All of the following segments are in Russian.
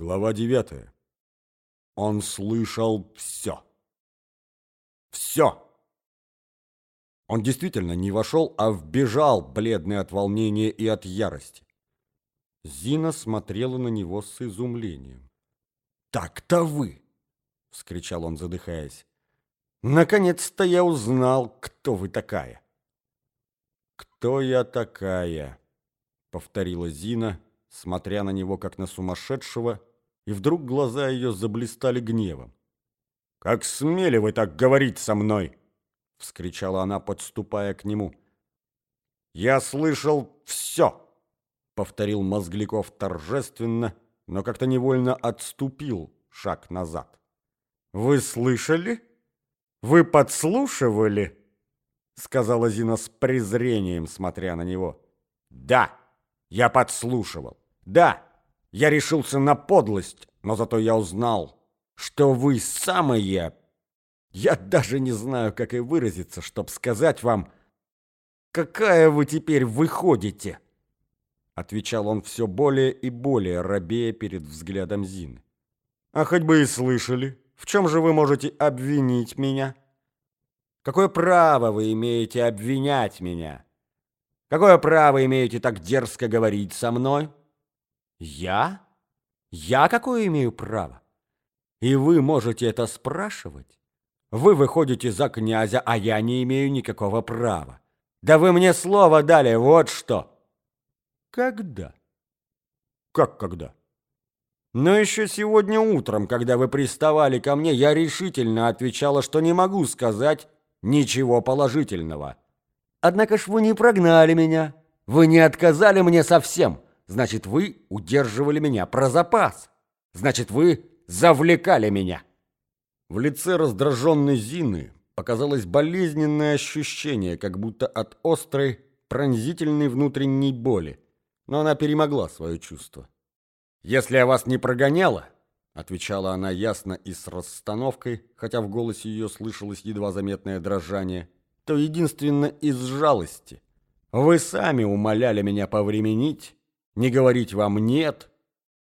Глава девятая. Он слышал все. Все. Он действительно не вошел, а вбежал, бледный от волнения и от ярости. Зина смотрела на него с изумлением. «Так-то вы!» — вскричал он, задыхаясь. «Наконец-то я узнал, кто вы такая!» «Кто я такая?» — повторила Зина, смотря на него, как на сумасшедшего, и вдруг глаза ее заблистали гневом. «Как смели вы так говорить со мной!» — вскричала она, подступая к нему. «Я слышал все!» — повторил Мозгликов торжественно, но как-то невольно отступил шаг назад. «Вы слышали? Вы подслушивали?» — сказала Зина с презрением, смотря на него. «Да, я подслушивал. Да, я решился на подлость, но зато я узнал, что вы самые... Я даже не знаю, как и выразиться, чтоб сказать вам, какая вы теперь выходите. Отвечал он все более и более, робея перед взглядом Зины. А хоть бы и слышали, в чем же вы можете обвинить меня? Какое право вы имеете обвинять меня? Какое право имеете так дерзко говорить со мной? Я? Я какое имею право? И вы можете это спрашивать? Вы выходите за князя, а я не имею никакого права. Да вы мне слово дали, вот что. Когда? Как когда? Но еще сегодня утром, когда вы приставали ко мне, я решительно отвечала, что не могу сказать ничего положительного. Однако ж вы не прогнали меня, вы не отказали мне совсем. Значит, вы удерживали меня про запас. Значит, вы завлекали меня. В лице раздраженной Зины показалось болезненное ощущение, как будто от острой, пронзительной внутренней боли. Но она перемогла свое чувство. «Если я вас не прогоняла», — отвечала она ясно и с расстановкой, хотя в голосе ее слышалось едва заметное дрожание, то единственно из жалости. «Вы сами умоляли меня повременить, не говорить вам «нет»,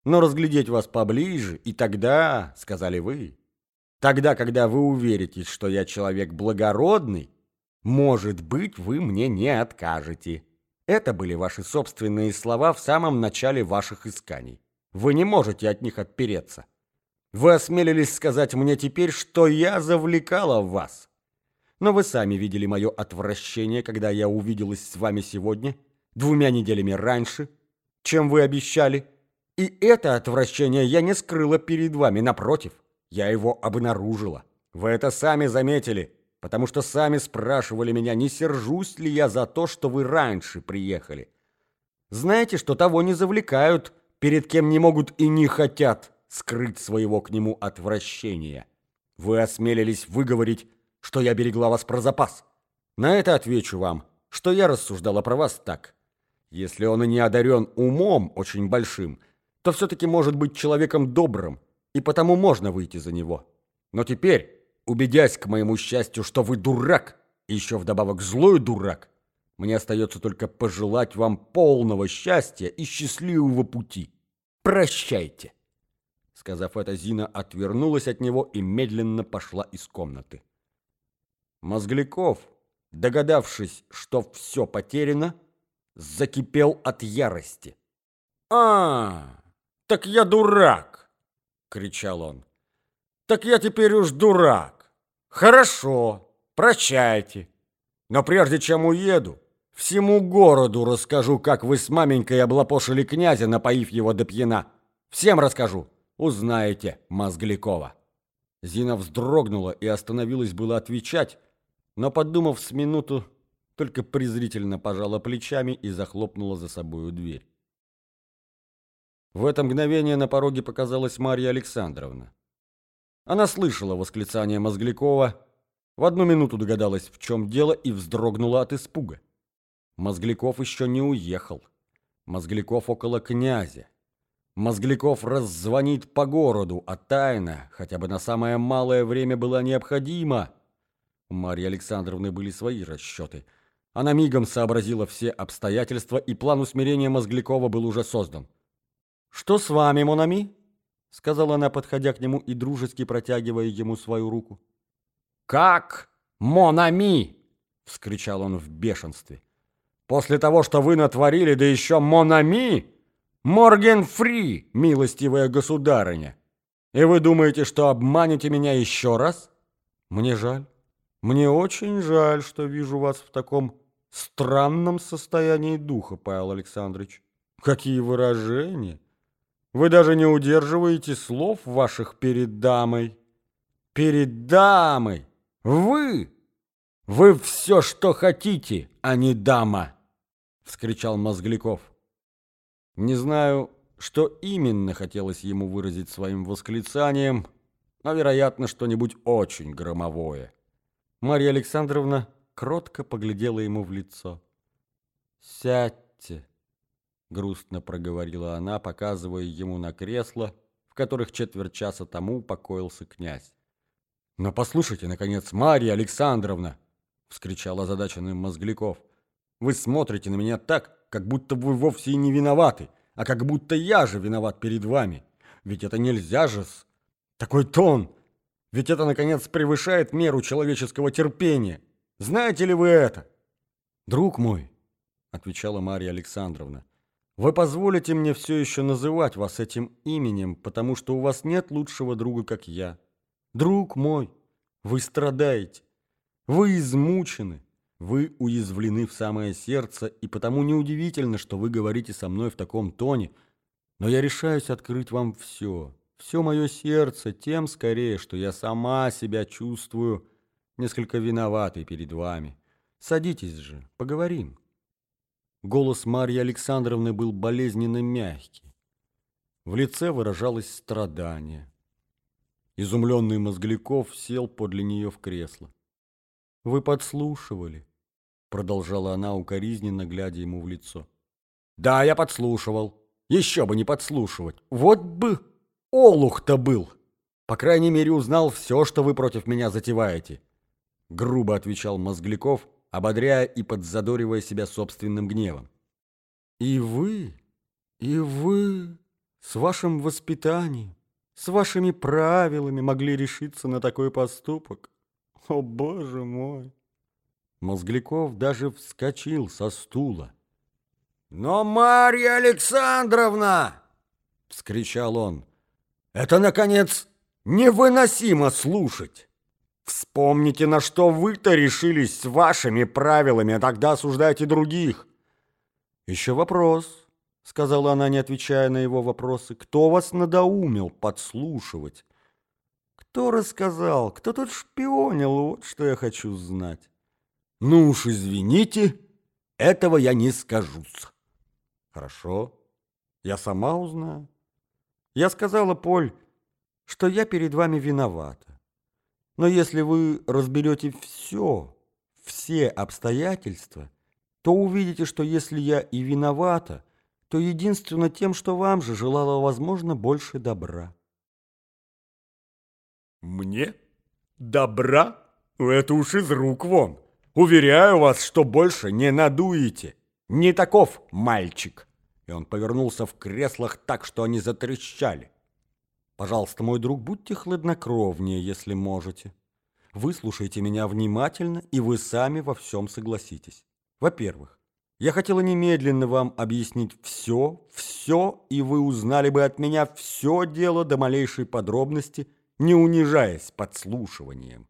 но разглядеть вас поближе, и тогда, — сказали вы, — тогда, когда вы уверитесь, что я человек благородный, может быть, вы мне не откажете. Это были ваши собственные слова в самом начале ваших исканий. Вы не можете от них отпереться. Вы осмелились сказать мне теперь, что я завлекала вас. Но вы сами видели мое отвращение, когда я увиделась с вами сегодня, двумя неделями раньше, чем вы обещали. И это отвращение я не скрыла перед вами, напротив, я его обнаружила. Вы это сами заметили, потому что сами спрашивали меня, не сержусь ли я за то, что вы раньше приехали. Знаете, что того не завлекают, перед кем не могут и не хотят скрыть своего к нему отвращения. Вы осмелились выговорить, что я берегла вас про запас. На это отвечу вам, что я рассуждала про вас так. Если он и не одарен умом очень большим, то все-таки может быть человеком добрым, и потому можно выйти за него. Но теперь, убедясь к моему счастью, что вы дурак, и еще вдобавок злой дурак, мне остается только пожелать вам полного счастья и счастливого пути. Прощайте!» Сказав это, Зина отвернулась от него и медленно пошла из комнаты. Мозгляков, догадавшись, что все потеряно, закипел от ярости. «А, так я дурак!» — кричал он. «Так я теперь уж дурак! Хорошо, прощайте. Но прежде чем уеду, всему городу расскажу, как вы с маменькой облапошили князя, напоив его до пьяна. Всем расскажу, узнаете Мозглякова». Зина вздрогнула и остановилась было отвечать, но, подумав с минуту, только презрительно пожала плечами и захлопнула за собою дверь. В это мгновение на пороге показалась Марья Александровна. Она слышала восклицание Мозглякова, в одну минуту догадалась, в чем дело, и вздрогнула от испуга. Мозгляков еще не уехал. Мозгляков около князя. Мозгляков раззвонит по городу, а тайна, хотя бы на самое малое время, была необходима. У Марьи Александровны были свои расчеты – она мигом сообразила все обстоятельства, и план усмирения Мозглякова был уже создан. «Что с вами, Монами?» — сказала она, подходя к нему и дружески протягивая ему свою руку. «Как? Монами!» — вскричал он в бешенстве. «После того, что вы натворили, да еще Монами! Морген Фри, милостивая государыня! И вы думаете, что обманете меня еще раз? Мне жаль. Мне очень жаль, что вижу вас в таком странном состоянии духа, Павел Александрович. Какие выражения! Вы даже не удерживаете слов ваших перед дамой. Перед дамой! Вы! Вы все, что хотите, а не дама! Вскричал Мозгликов. Не знаю, что именно хотелось ему выразить своим восклицанием, но, вероятно, что-нибудь очень громовое. Марья Александровна кротко поглядела ему в лицо. «Сядьте», — грустно проговорила она, показывая ему на кресло, в которых четверть часа тому покоился князь. «Но послушайте, наконец, Марья Александровна!» — вскричал озадаченный Мозгликов. «Вы смотрите на меня так, как будто вы вовсе и не виноваты, а как будто я же виноват перед вами. Ведь это нельзя же с... Такой тон! Ведь это, наконец, превышает меру человеческого терпения. Знаете ли вы это? Друг мой, отвечала Марья Александровна, вы позволите мне все еще называть вас этим именем, потому что у вас нет лучшего друга, как я. Друг мой, вы страдаете, вы измучены, вы уязвлены в самое сердце, и потому неудивительно, что вы говорите со мной в таком тоне, но я решаюсь открыть вам все, все мое сердце, тем скорее, что я сама себя чувствую несколько виноватый перед вами. Садитесь же, поговорим». Голос Марьи Александровны был болезненно мягкий. В лице выражалось страдание. Изумленный Мозгляков сел подле нее в кресло. «Вы подслушивали», — продолжала она укоризненно, глядя ему в лицо. «Да, я подслушивал. Еще бы не подслушивать. Вот бы олух-то был. По крайней мере, узнал все, что вы против меня затеваете. — грубо отвечал Мозгликов, ободряя и подзадоривая себя собственным гневом. «И вы, и вы с вашим воспитанием, с вашими правилами могли решиться на такой поступок? О, боже мой!» Мозгликов даже вскочил со стула. «Но, Марья Александровна!» — вскричал он. «Это, наконец, невыносимо слушать!» Вспомните, на что вы-то решились с вашими правилами, а тогда осуждайте других. Еще вопрос, сказала она, не отвечая на его вопросы. Кто вас надоумил подслушивать? Кто рассказал? Кто тут шпионил? Вот что я хочу знать. Ну уж извините, этого я не скажу. Хорошо, я сама узнаю. Я сказала, Поль, что я перед вами виновата. Но если вы разберете все, все обстоятельства, то увидите, что если я и виновата, то единственно тем, что вам же желала, возможно, больше добра. Мне? Добра? Это уж из рук вон. Уверяю вас, что больше не надуете. Не таков мальчик. И он повернулся в креслах так, что они затрещали. Пожалуйста, мой друг, будьте хладнокровнее, если можете. Выслушайте меня внимательно, и вы сами во всем согласитесь. Во-первых, я хотела немедленно вам объяснить все, все, и вы узнали бы от меня все дело до малейшей подробности, не унижаясь подслушиванием.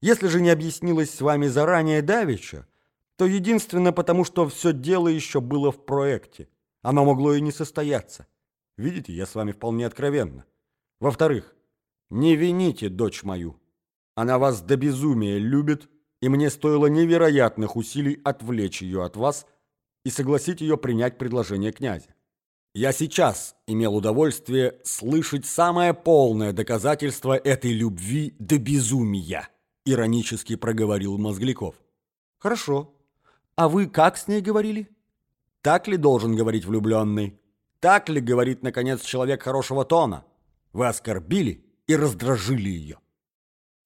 Если же не объяснилось с вами заранее давеча, то единственно потому, что все дело еще было в проекте. Оно могло и не состояться. Видите, я с вами вполне откровенна. Во-вторых, не вините дочь мою. Она вас до безумия любит, и мне стоило невероятных усилий отвлечь ее от вас и согласить ее принять предложение князя. Я сейчас имел удовольствие слышать самое полное доказательство этой любви до безумия, иронически проговорил Мозгликов. Хорошо. А вы как с ней говорили? Так ли должен говорить влюбленный? Так ли говорит, наконец, человек хорошего тона? Вы оскорбили и раздражили ее.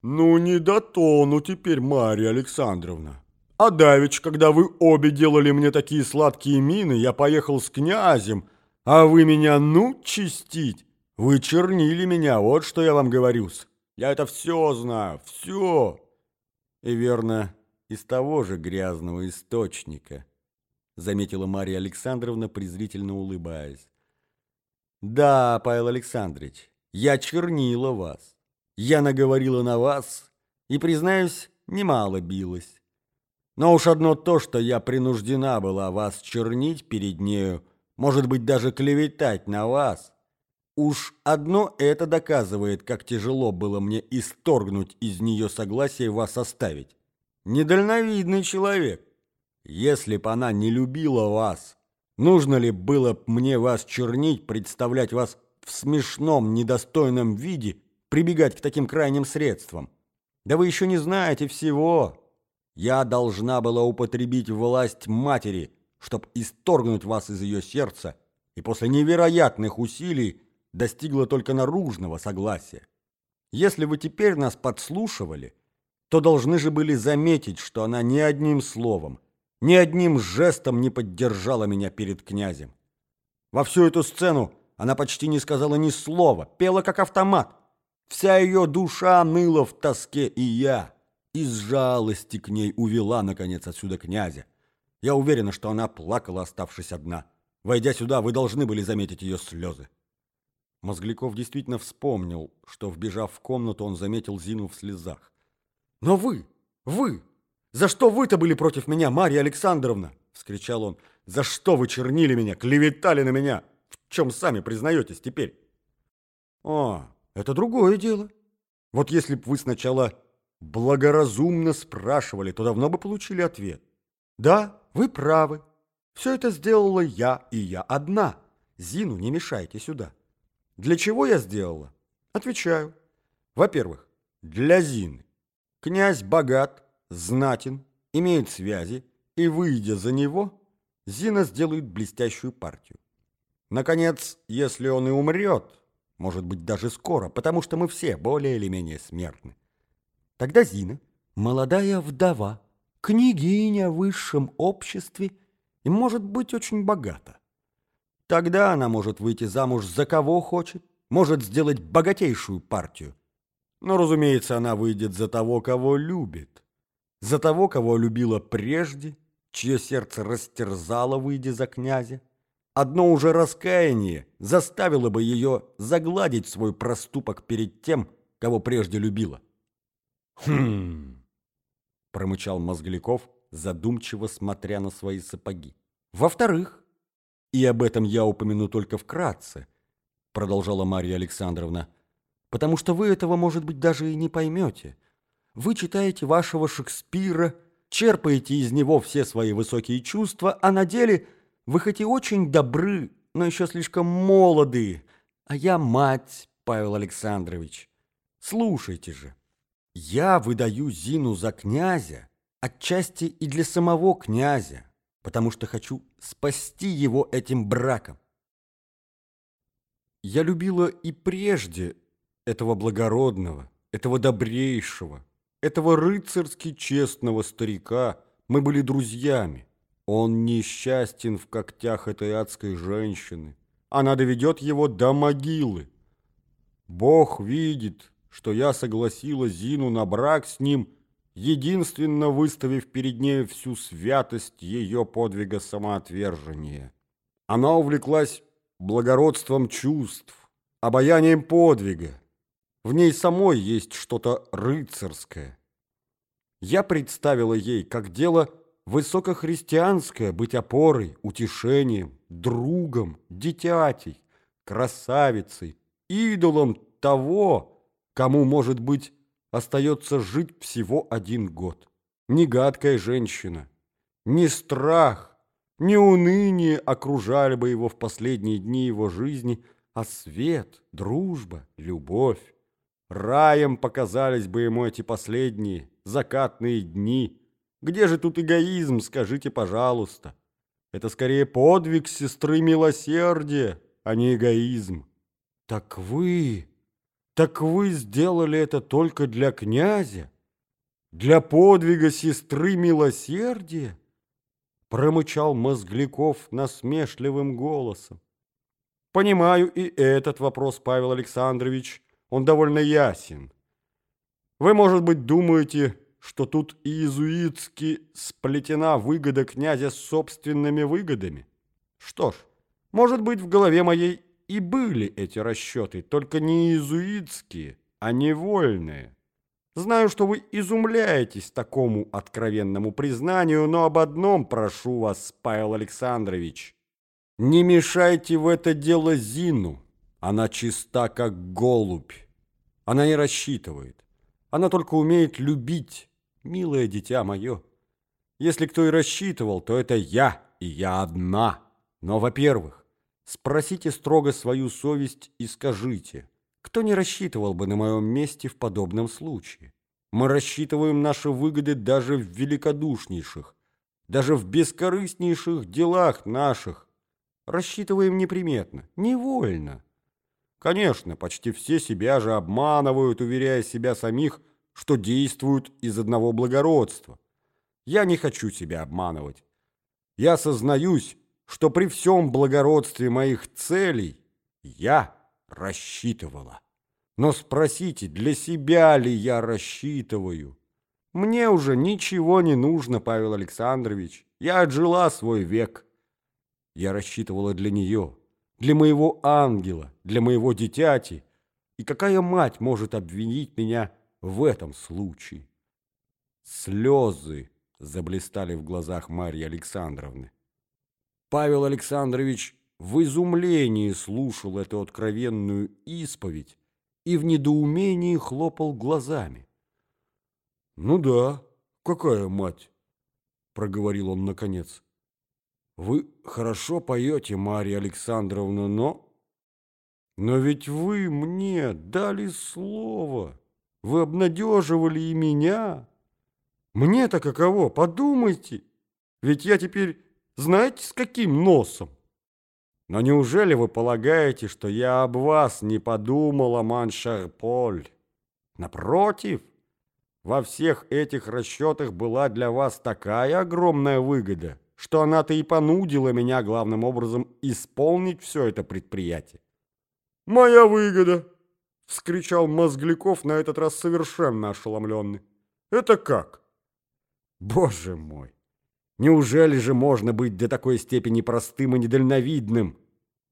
Ну, не до тону теперь, Марья Александровна. А давич, когда вы обе делали мне такие сладкие мины, я поехал с князем, а вы меня, ну, чистить. Вы чернили меня, вот что я вам говорю-с. Я это все знаю, все. И верно, из того же грязного источника, заметила Марья Александровна, презрительно улыбаясь. Да, Павел Александрович, я чернила вас. Я наговорила на вас и, признаюсь, немало билась. Но уж одно то, что я принуждена была вас чернить перед нею, может быть, даже клеветать на вас. Уж одно это доказывает, как тяжело было мне исторгнуть из нее согласие вас оставить. Недальновидный человек. Если б она не любила вас, нужно ли было мне вас чернить, представлять вас в смешном, недостойном виде, прибегать к таким крайним средствам? Да вы еще не знаете всего. Я должна была употребить власть матери, чтобы исторгнуть вас из ее сердца, и после невероятных усилий достигла только наружного согласия. Если вы теперь нас подслушивали, то должны же были заметить, что она ни одним словом, ни одним жестом не поддержала меня перед князем. Во всю эту сцену она почти не сказала ни слова, пела как автомат. Вся ее душа ныла в тоске, и я из жалости к ней увела, наконец, отсюда князя. Я уверена, что она плакала, оставшись одна. Войдя сюда, вы должны были заметить ее слезы. Мозгликов действительно вспомнил, что, вбежав в комнату, он заметил Зину в слезах. «Но вы! Вы! За что вы-то были против меня, Марья Александровна?» — вскричал он. «За что вы чернили меня, клеветали на меня? Чем сами признаетесь теперь?» «О, это другое дело. Вот если б вы сначала благоразумно спрашивали, то давно бы получили ответ. Да, вы правы. Все это сделала я, и я одна. Зину не мешайте сюда. Для чего я сделала? Отвечаю. Во-первых, для Зины. Князь богат, знатен, имеет связи, и, выйдя за него, Зина сделает блестящую партию. Наконец, если он и умрет, может быть, даже скоро, потому что мы все более или менее смертны, Тогда Зина, молодая вдова, княгиня в высшем обществе и может быть очень богата. Тогда она может выйти замуж за кого хочет, может сделать богатейшую партию. Но, разумеется, она выйдет за того, кого любит. За того, кого любила прежде, чье сердце растерзало, выйдя за князя. Одно уже раскаяние заставило бы ее загладить свой проступок перед тем, кого прежде любила. «Хм...» — промычал Мозгликов, задумчиво смотря на свои сапоги. «Во-вторых, и об этом я упомяну только вкратце», — продолжала Марья Александровна, «потому что вы этого, может быть, даже и не поймете. Вы читаете вашего Шекспира, черпаете из него все свои высокие чувства, а на деле вы хоть и очень добры, но еще слишком молоды, а я мать, Павел Александрович. Слушайте же». Я выдаю Зину за князя, отчасти и для самого князя, потому что хочу спасти его этим браком. Я любила и прежде этого благородного, этого добрейшего, этого рыцарски честного старика. Мы были друзьями. Он несчастен в когтях этой адской женщины. Она доведет его до могилы. Бог видит, что я согласила Зину на брак с ним, единственно выставив перед ней всю святость ее подвига самоотвержения. Она увлеклась благородством чувств, обаянием подвига. В ней самой есть что-то рыцарское. Я представила ей, как дело высокохристианское быть опорой, утешением, другом, дитятей, красавицей, идолом того, кому, может быть, остается жить всего один год. Ни гадкая женщина, ни страх, ни уныние окружали бы его в последние дни его жизни, а свет, дружба, любовь. Раем показались бы ему эти последние закатные дни. Где же тут эгоизм, скажите, пожалуйста? Это скорее подвиг сестры милосердия, а не эгоизм. Так вы... Так вы сделали это только для князя? Для подвига сестры милосердия? Промычал Мозгликов насмешливым голосом. Понимаю и этот вопрос, Павел Александрович. Он довольно ясен. Вы, может быть, думаете, что тут иезуитски сплетена выгода князя с собственными выгодами? Что ж, может быть, в голове моей и были эти расчеты, только не иезуитские, а невольные. Знаю, что вы изумляетесь такому откровенному признанию, но об одном прошу вас, Павел Александрович. Не мешайте в это дело Зину. Она чиста, как голубь. Она не рассчитывает. Она только умеет любить, милое дитя мое. Если кто и рассчитывал, то это я, и я одна. Но, во-первых, спросите строго свою совесть и скажите – кто не рассчитывал бы на моем месте в подобном случае? Мы рассчитываем наши выгоды даже в великодушнейших, даже в бескорыстнейших делах наших. Рассчитываем неприметно, невольно. Конечно, почти все себя же обманывают, уверяя себя самих, что действуют из одного благородства. Я не хочу себя обманывать. Я сознаюсь, что при всем благородстве моих целей я рассчитывала. Но спросите, для себя ли я рассчитываю? Мне уже ничего не нужно, Павел Александрович. Я отжила свой век. Я рассчитывала для нее, для моего ангела, для моего дитяти. И какая мать может обвинить меня в этом случае? Слезы заблистали в глазах Марьи Александровны. Павел Александрович в изумлении слушал эту откровенную исповедь и в недоумении хлопал глазами. «Ну да, какая мать!» — проговорил он наконец. «Вы хорошо поете, Марья Александровна, но...» «Но ведь вы мне дали слово, вы обнадеживали и меня. Мне-то каково, подумайте, ведь я теперь знаете с каким носом?» Но неужели вы полагаете, что я об вас не подумала, Маншер-Поль? Напротив, во всех этих расчетах была для вас такая огромная выгода, что она-то и понудила меня главным образом исполнить все это предприятие. «Моя выгода!» — вскричал Мозгликов на этот раз совершенно ошеломленный. «Это как?» «Боже мой! Неужели же можно быть до такой степени простым и недальновидным?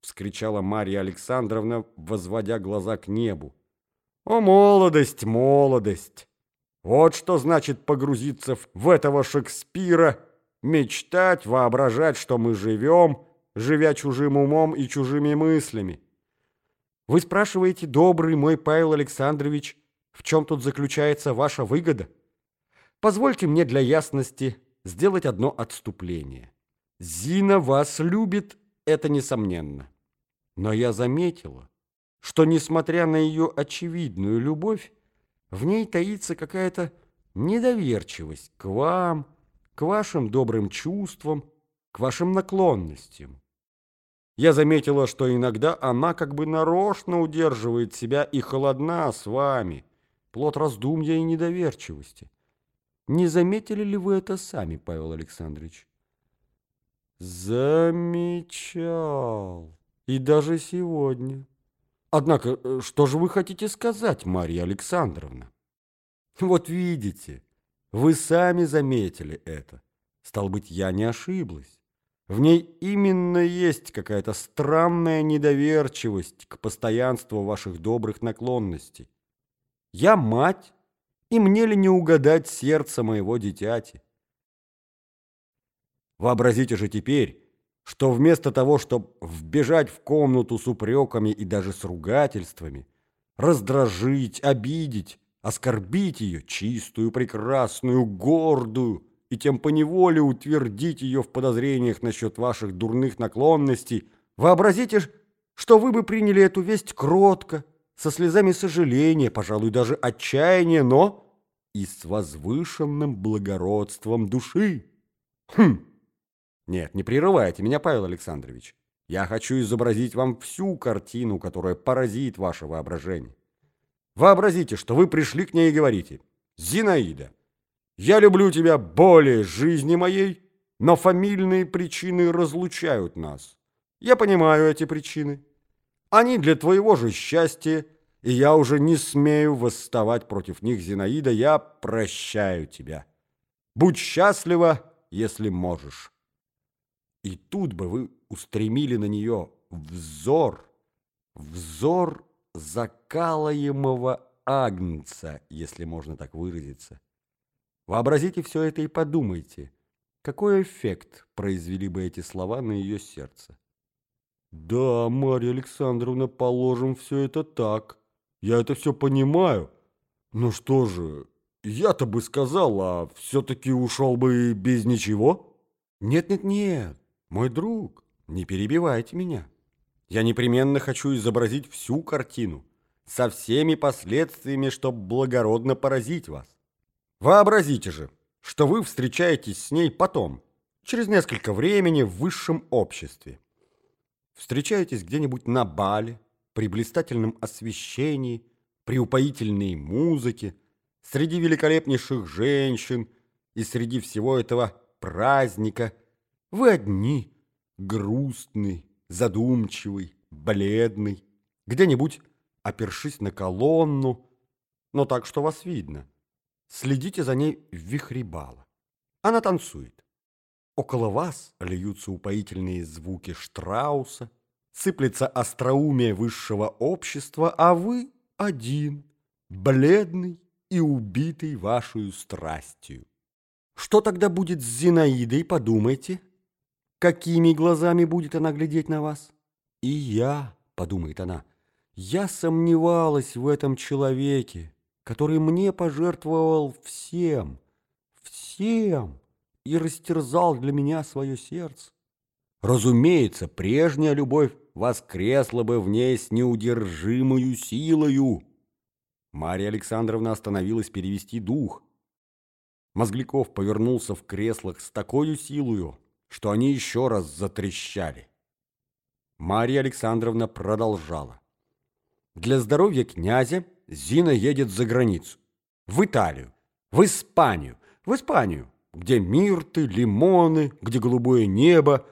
вскричала Марья Александровна, возводя глаза к небу. О, молодость, молодость! Вот что значит погрузиться в этого Шекспира, мечтать, воображать, что мы живем, живя чужим умом и чужими мыслями. Вы спрашиваете, добрый мой Павел Александрович, в чем тут заключается ваша выгода? Позвольте мне для ясности сделать одно отступление. Зина вас любит, это несомненно. Но я заметила, что, несмотря на ее очевидную любовь, в ней таится какая-то недоверчивость к вам, к вашим добрым чувствам, к вашим наклонностям. Я заметила, что иногда она как бы нарочно удерживает себя и холодна с вами, плод раздумья и недоверчивости. Не заметили ли вы это сами, Павел Александрович? Замечал. И даже сегодня. Однако, э, что же вы хотите сказать, Марья Александровна? Вот видите, вы сами заметили это. Стал быть, я не ошиблась. В ней именно есть какая-то странная недоверчивость к постоянству ваших добрых наклонностей. Я мать, и мне ли не угадать сердце моего дитяти? Вообразите же теперь, что вместо того, чтобы вбежать в комнату с упреками и даже с ругательствами, раздражить, обидеть, оскорбить ее, чистую, прекрасную, гордую, и тем поневоле утвердить ее в подозрениях насчет ваших дурных наклонностей, вообразите, что вы бы приняли эту весть кротко, со слезами сожаления, пожалуй, даже отчаяния, но и с возвышенным благородством души. Хм! Нет, не прерывайте меня, Павел Александрович. Я хочу изобразить вам всю картину, которая поразит ваше воображение. Вообразите, что вы пришли к ней и говорите, «Зинаида, я люблю тебя более жизни моей, но фамильные причины разлучают нас. Я понимаю эти причины. Они для твоего же счастья, и я уже не смею восставать против них, Зинаида, я прощаю тебя. Будь счастлива, если можешь. И тут бы вы устремили на нее взор, взор закалаемого агнца, если можно так выразиться. Вообразите все это и подумайте, какой эффект произвели бы эти слова на ее сердце. «Да, Марья Александровна, положим, все это так. Я это все понимаю. Ну что же, я-то бы сказал, а все-таки ушел бы без ничего?» «Нет-нет-нет, мой друг, не перебивайте меня. Я непременно хочу изобразить всю картину, со всеми последствиями, чтобы благородно поразить вас. Вообразите же, что вы встречаетесь с ней потом, через несколько времени в высшем обществе. Встречаетесь где-нибудь на бале, при блистательном освещении, при упоительной музыке, среди великолепнейших женщин и среди всего этого праздника. Вы одни, грустный, задумчивый, бледный, где-нибудь опершись на колонну, но так, что вас видно. Следите за ней в вихре бала. Она танцует. Около вас льются упоительные звуки Штрауса, сыплется остроумие высшего общества, а вы один, бледный и убитый вашей страстью. Что тогда будет с Зинаидой, подумайте? Какими глазами будет она глядеть на вас? И я, подумает она, я сомневалась в этом человеке, который мне пожертвовал всем, всем и растерзал для меня свое сердце. Разумеется, прежняя любовь воскресла бы в ней с неудержимою силою. Марья Александровна остановилась перевести дух. Мозгликов повернулся в креслах с такой силою, что они еще раз затрещали. Марья Александровна продолжала. Для здоровья князя Зина едет за границу. В Италию, в Испанию, в Испанию, где мирты, лимоны, где голубое небо,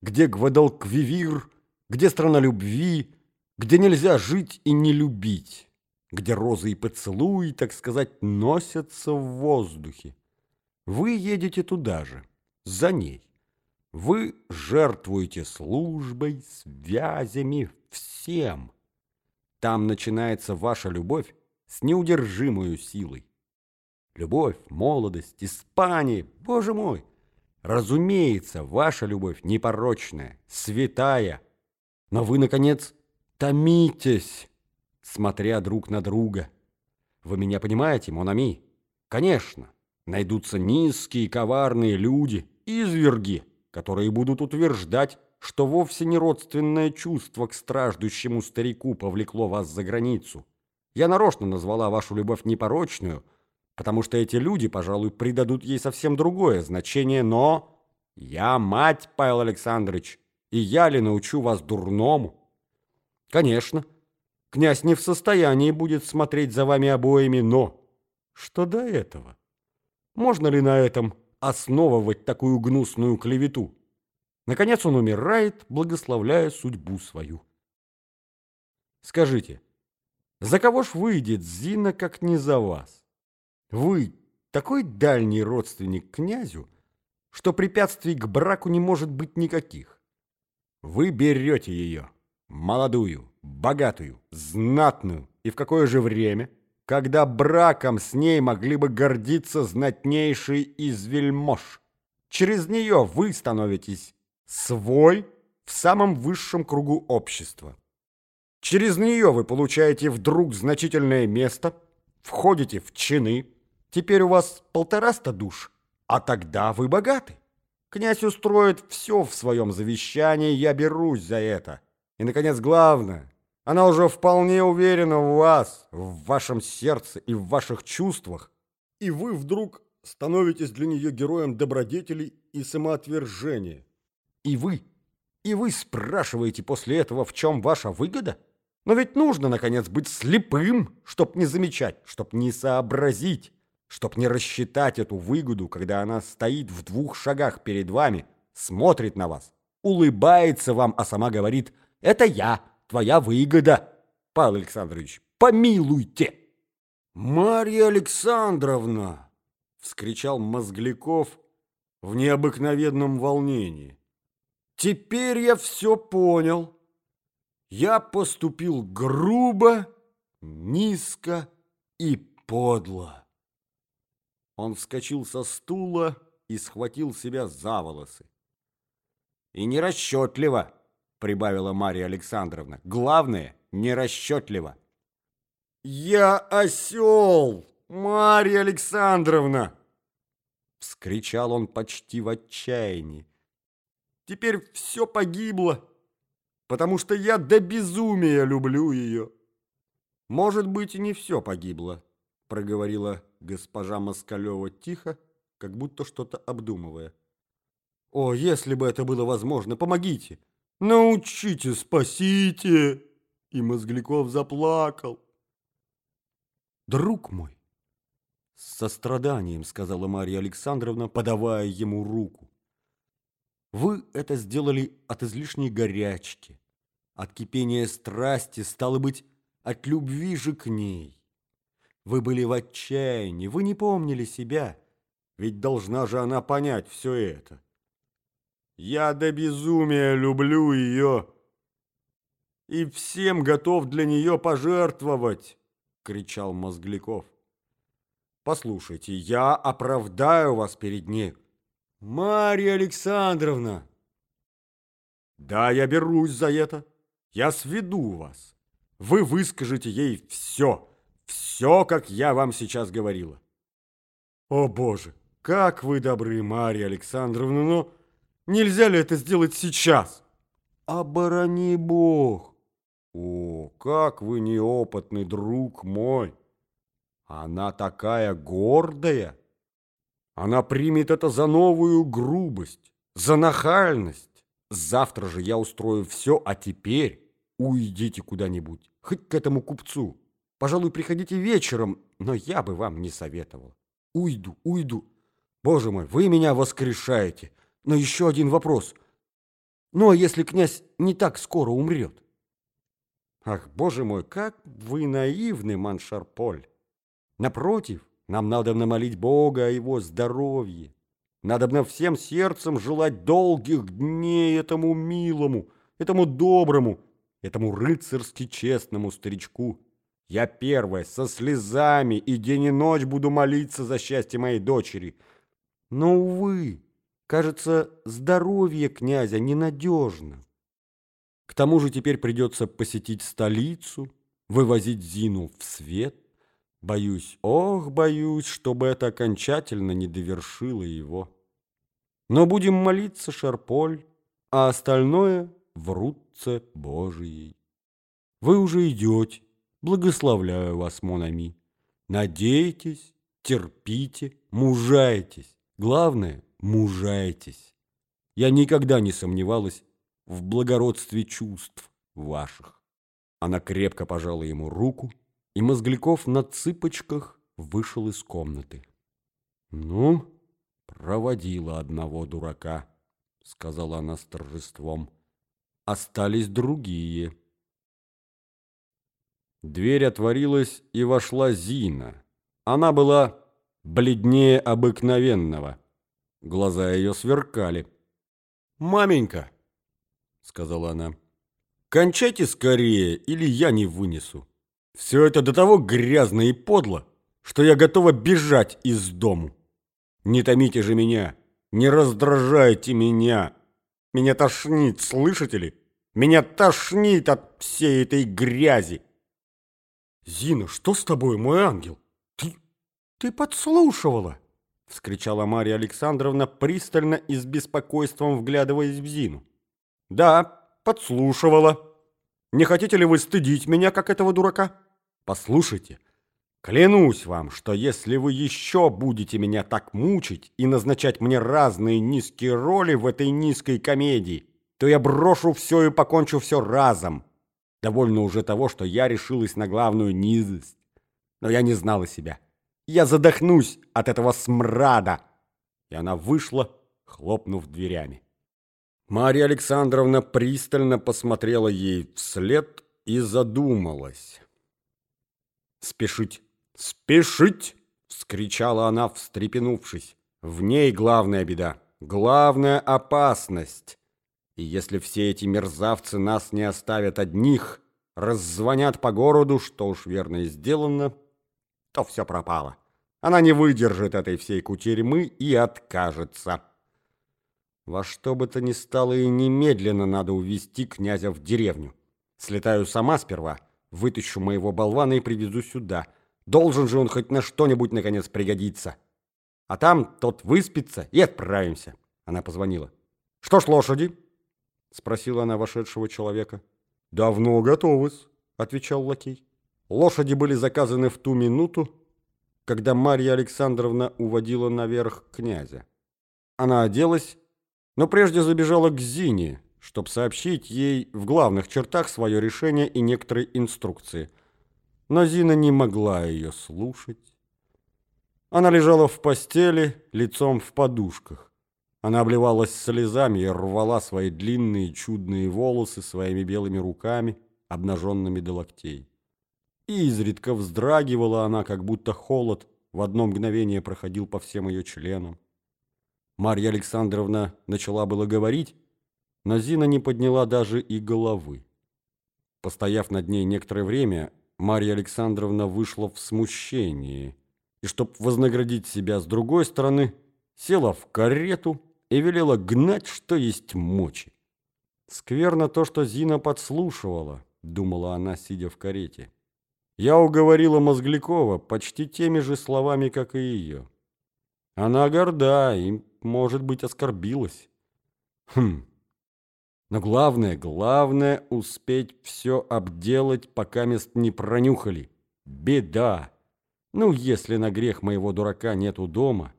где Гвадалквивир, где страна любви, где нельзя жить и не любить, где розы и поцелуи, так сказать, носятся в воздухе. Вы едете туда же, за ней. Вы жертвуете службой, связями, всем. Там начинается ваша любовь с неудержимой силой. Любовь, молодость, Испания, боже мой! Разумеется, ваша любовь непорочная, святая. Но вы, наконец, томитесь, смотря друг на друга. Вы меня понимаете, Монами? Конечно, найдутся низкие, коварные люди, изверги, которые будут утверждать, что вовсе не родственное чувство к страждущему старику повлекло вас за границу. Я нарочно назвала вашу любовь непорочную, потому что эти люди, пожалуй, придадут ей совсем другое значение, но я мать, Павел Александрович, и я ли научу вас дурному? Конечно, князь не в состоянии будет смотреть за вами обоими, но что до этого? Можно ли на этом основывать такую гнусную клевету? Наконец он умирает, благословляя судьбу свою. Скажите, за кого ж выйдет Зина, как не за вас? Вы такой дальний родственник князю, что препятствий к браку не может быть никаких. Вы берете ее, молодую, богатую, знатную, и в какое же время, когда браком с ней могли бы гордиться знатнейшие из вельмож. Через нее вы становитесь свой в самом высшем кругу общества. Через нее вы получаете вдруг значительное место, входите в чины, теперь у вас полтораста душ, а тогда вы богаты. Князь устроит все в своем завещании, я берусь за это. И, наконец, главное, она уже вполне уверена в вас, в вашем сердце и в ваших чувствах, и вы вдруг становитесь для нее героем добродетелей и самоотвержения. И вы, и вы спрашиваете после этого, в чем ваша выгода? Но ведь нужно, наконец, быть слепым, чтоб не замечать, чтоб не сообразить, чтоб не рассчитать эту выгоду, когда она стоит в двух шагах перед вами, смотрит на вас, улыбается вам, а сама говорит «Это я, твоя выгода. Павел Александрович, помилуйте!» «Марья Александровна!» — вскричал Мозгляков в необыкновенном волнении. «Теперь я все понял. Я поступил грубо, низко и подло». Он вскочил со стула и схватил себя за волосы. «И нерасчетливо!» — прибавила Марья Александровна. «Главное, нерасчетливо!» «Я осел, Марья Александровна!» Вскричал он почти в отчаянии. «Теперь все погибло, потому что я до безумия люблю ее!» «Может быть, и не все погибло», — проговорила госпожа Москалева тихо, как будто что-то обдумывая. «О, если бы это было возможно, помогите! Научите, спасите!» И Мозгляков заплакал. «Друг мой!» С состраданием сказала Марья Александровна, подавая ему руку. «Вы это сделали от излишней горячки, от кипения страсти, стало быть, от любви же к ней. Вы были в отчаянии, вы не помнили себя, ведь должна же она понять все это. Я до безумия люблю ее и всем готов для нее пожертвовать» кричал Мозгликов. «Послушайте, я оправдаю вас перед ней». «Марья Александровна!» «Да, я берусь за это. Я сведу вас. Вы выскажете ей все, все, как я вам сейчас говорила». «О, Боже, как вы добры, Марья Александровна, но нельзя ли это сделать сейчас?» «Оборони Бог! О, как вы неопытный друг мой! Она такая гордая! Она примет это за новую грубость, за нахальность. Завтра же я устрою все, а теперь уйдите куда-нибудь, хоть к этому купцу. Пожалуй, приходите вечером, но я бы вам не советовал. Уйду, уйду. Боже мой, вы меня воскрешаете. Но еще один вопрос. Ну, а если князь не так скоро умрет? Ах, боже мой, как вы наивны, Маншарполь! Напротив, нам надо намолить Бога о его здоровье. Надо всем сердцем желать долгих дней этому милому, этому доброму, этому рыцарски честному старичку. Я первая, со слезами, и день и ночь буду молиться за счастье моей дочери. Но, увы, кажется, здоровье князя ненадежно. К тому же теперь придется посетить столицу, вывозить Зину в свет. Боюсь, ох, боюсь, чтобы это окончательно не довершило его. Но будем молиться, Шарполь, а остальное в рутце Божией. Вы уже идете, благословляю вас, Монами. Надейтесь, терпите, мужайтесь. Главное, мужайтесь. Я никогда не сомневалась, в благородстве чувств ваших. Она крепко пожала ему руку, и Мозгляков на цыпочках вышел из комнаты. «Ну, проводила одного дурака», — сказала она с торжеством. «Остались другие». Дверь отворилась, и вошла Зина. Она была бледнее обыкновенного. Глаза ее сверкали. «Маменька!» сказала она. «Кончайте скорее, или я не вынесу. Все это до того грязно и подло, что я готова бежать из дому. Не томите же меня, не раздражайте меня. Меня тошнит, слышите ли? Меня тошнит от всей этой грязи!» «Зина, что с тобой, мой ангел? Ты... ты подслушивала!» — вскричала Марья Александровна, пристально и с беспокойством вглядываясь в Зину. Да, подслушивала. Не хотите ли вы стыдить меня, как этого дурака? Послушайте, клянусь вам, что если вы еще будете меня так мучить и назначать мне разные низкие роли в этой низкой комедии, то я брошу все и покончу все разом. Довольно уже того, что я решилась на главную низость. Но я не знала себя. Я задохнусь от этого смрада. И она вышла, хлопнув дверями. Марья Александровна пристально посмотрела ей вслед и задумалась. «Спешить! Спешить!» — вскричала она, встрепенувшись. «В ней главная беда, главная опасность. И если все эти мерзавцы нас не оставят одних, раззвонят по городу, что уж верно и сделано, то все пропало. Она не выдержит этой всей кутерьмы и откажется». Во что бы то ни стало и немедленно надо увезти князя в деревню. Слетаю сама сперва, вытащу моего болвана и привезу сюда. Должен же он хоть на что-нибудь наконец пригодиться. А там тот выспится и отправимся. Она позвонила. Что ж, лошади? Спросила она вошедшего человека. Давно готовы-с, отвечал лакей. Лошади были заказаны в ту минуту, когда Марья Александровна уводила наверх князя. Она оделась но прежде забежала к Зине, чтобы сообщить ей в главных чертах свое решение и некоторые инструкции. Но Зина не могла ее слушать. Она лежала в постели, лицом в подушках. Она обливалась слезами и рвала свои длинные чудные волосы своими белыми руками, обнаженными до локтей. И изредка вздрагивала она, как будто холод в одно мгновение проходил по всем ее членам. Марья Александровна начала было говорить, но Зина не подняла даже и головы. Постояв над ней некоторое время, Марья Александровна вышла в смущении и, чтобы вознаградить себя с другой стороны, села в карету и велела гнать, что есть мочи. Скверно то, что Зина подслушивала, думала она, сидя в карете. Я уговорила Мозглякова почти теми же словами, как и ее. Она горда и может быть, оскорбилась. Хм. Но главное, главное успеть все обделать, пока мест не пронюхали. Беда. Ну, если на грех моего дурака нету дома.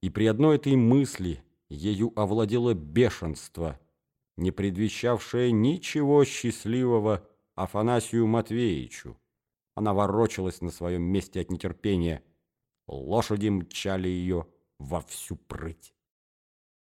И при одной этой мысли ею овладело бешенство, не предвещавшее ничего счастливого Афанасию Матвеевичу. Она ворочалась на своем месте от нетерпения. Лошади мчали ее во всю прыть.